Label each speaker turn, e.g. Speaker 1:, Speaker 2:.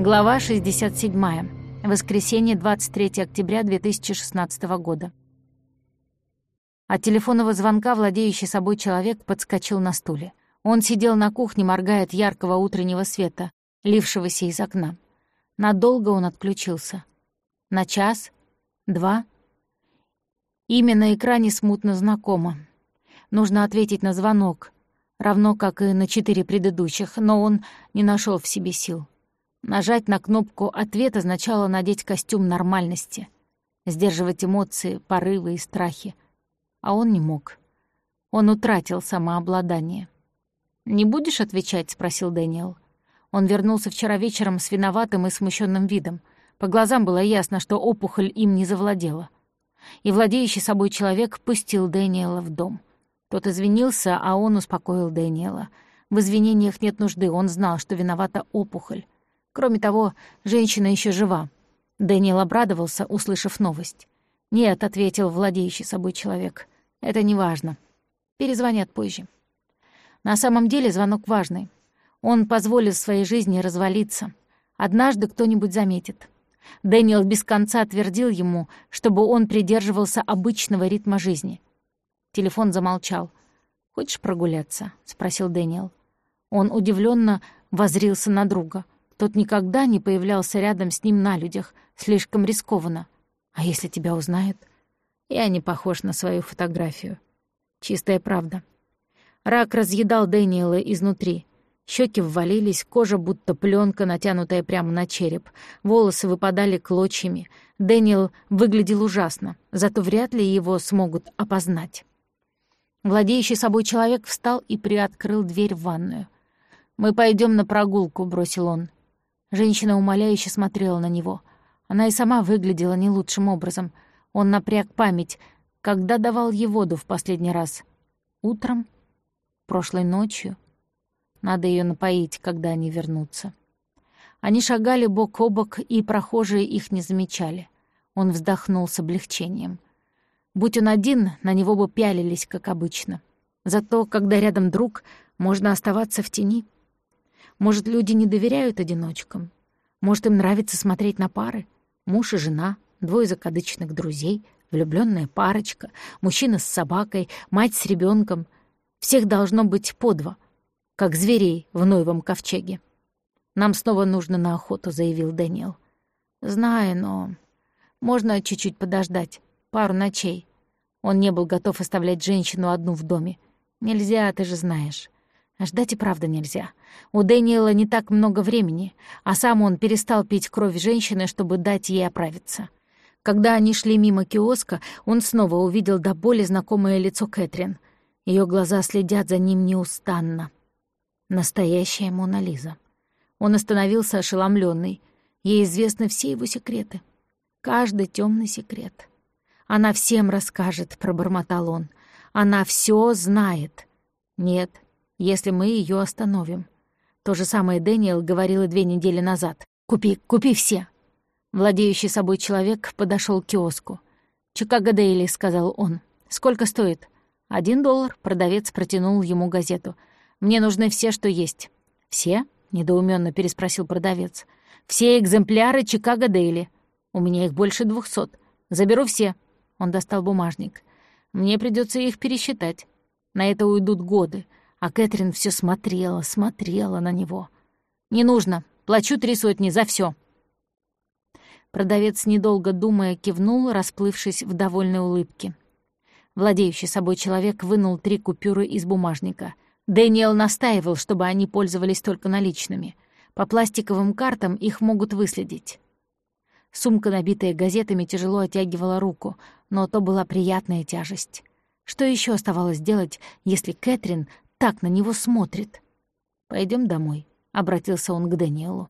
Speaker 1: Глава 67. Воскресенье, 23 октября 2016 года. От телефонного звонка владеющий собой человек подскочил на стуле. Он сидел на кухне, моргая от яркого утреннего света, лившегося из окна. Надолго он отключился. На час? Два? Имя на экране смутно знакомо. Нужно ответить на звонок, равно как и на четыре предыдущих, но он не нашел в себе сил. Нажать на кнопку «Ответ» означало надеть костюм нормальности, сдерживать эмоции, порывы и страхи. А он не мог. Он утратил самообладание. «Не будешь отвечать?» — спросил Дэниел. Он вернулся вчера вечером с виноватым и смущенным видом. По глазам было ясно, что опухоль им не завладела. И владеющий собой человек пустил Дэниела в дом. Тот извинился, а он успокоил Дэниела. В извинениях нет нужды, он знал, что виновата опухоль. Кроме того, женщина еще жива. Дэниел обрадовался, услышав новость. «Нет», — ответил владеющий собой человек, — «это не важно. Перезвонят позже». На самом деле звонок важный. Он позволит своей жизни развалиться. Однажды кто-нибудь заметит. Дэниел без конца твердил ему, чтобы он придерживался обычного ритма жизни. Телефон замолчал. «Хочешь прогуляться?» — спросил Дэниел. Он удивленно возрился на друга — тот никогда не появлялся рядом с ним на людях, слишком рискованно. А если тебя узнают? Я не похож на свою фотографию. Чистая правда. Рак разъедал Дэниела изнутри. Щеки ввалились, кожа будто пленка, натянутая прямо на череп. Волосы выпадали клочьями. Дэниел выглядел ужасно, зато вряд ли его смогут опознать. Владеющий собой человек встал и приоткрыл дверь в ванную. «Мы пойдем на прогулку», — бросил он. Женщина умоляюще смотрела на него. Она и сама выглядела не лучшим образом. Он напряг память, когда давал ей воду в последний раз. Утром? Прошлой ночью? Надо ее напоить, когда они вернутся. Они шагали бок о бок, и прохожие их не замечали. Он вздохнул с облегчением. Будь он один, на него бы пялились, как обычно. Зато, когда рядом друг, можно оставаться в тени — может, люди не доверяют одиночкам? Может, им нравится смотреть на пары? Муж и жена, двое закадычных друзей, влюбленная парочка, мужчина с собакой, мать с ребенком. Всех должно быть по два, как зверей в Ноевом ковчеге. «Нам снова нужно на охоту», — заявил Дэниел. «Знаю, но можно чуть-чуть подождать, пару ночей». Он не был готов оставлять женщину одну в доме. «Нельзя, ты же знаешь. Ждать и правда нельзя. У Дэниела не так много времени, а сам он перестал пить кровь женщины, чтобы дать ей оправиться. Когда они шли мимо киоска, он снова увидел до боли знакомое лицо Кэтрин. Ее глаза следят за ним неустанно. Настоящая Мона Лиза. Он остановился ошеломленный. Ей известны все его секреты. Каждый темный секрет. «Она всем расскажет», — пробормотал он. «Она все знает». «Нет, если мы ее остановим. То же самое Дэниел и две недели назад. «Купи, купи все!» Владеющий собой человек подошел к киоску. «Чикаго Дейли», — сказал он. «Сколько стоит?» «Один доллар», — продавец протянул ему газету. «Мне нужны все, что есть». «Все?» — недоуменно переспросил продавец. «Все экземпляры Чикаго Дейли. У меня их больше двухсот. Заберу все». Он достал бумажник. «Мне придется их пересчитать. На это уйдут годы. А Кэтрин все смотрела, смотрела на него. «Не нужно. Плачу три сотни за все. Продавец, недолго думая, кивнул, расплывшись в довольной улыбке. Владеющий собой человек вынул три купюры из бумажника. Дэниел настаивал, чтобы они пользовались только наличными. По пластиковым картам их могут выследить. Сумка, набитая газетами, тяжело оттягивала руку, но то была приятная тяжесть. Что еще оставалось делать, если Кэтрин так на него смотрит. Пойдем домой», — обратился он к Даниэлу.